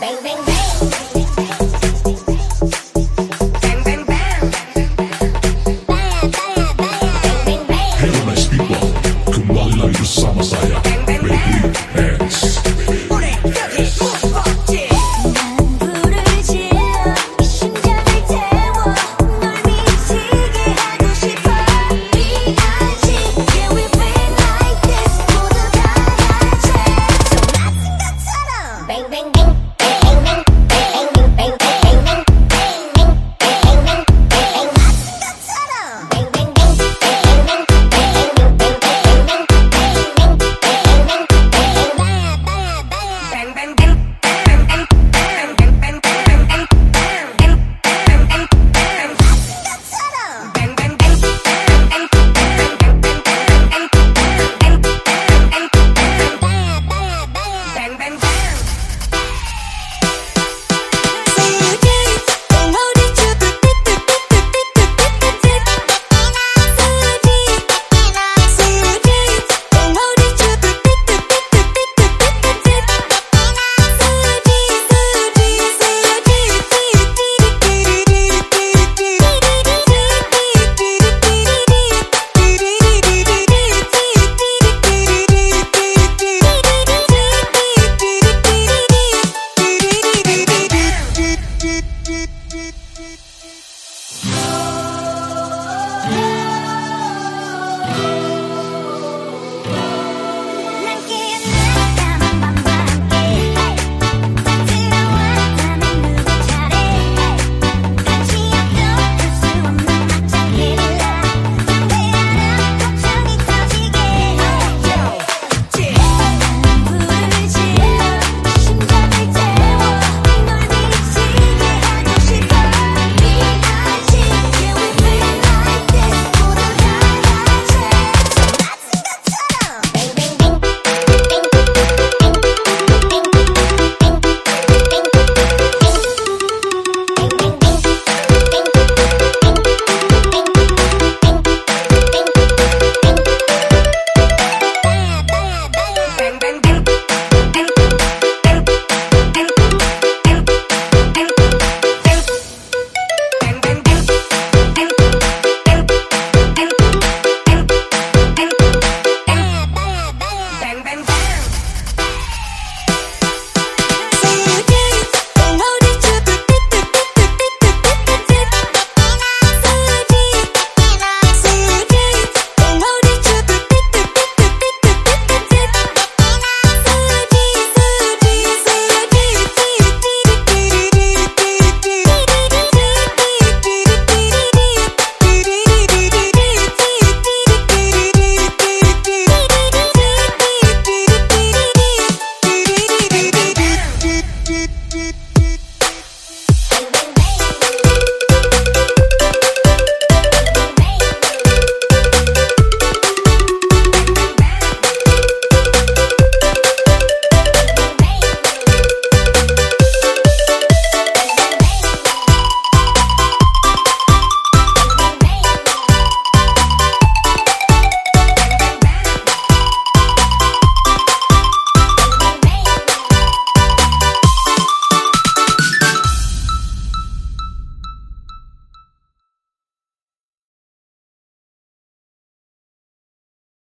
Bang, bang, bang.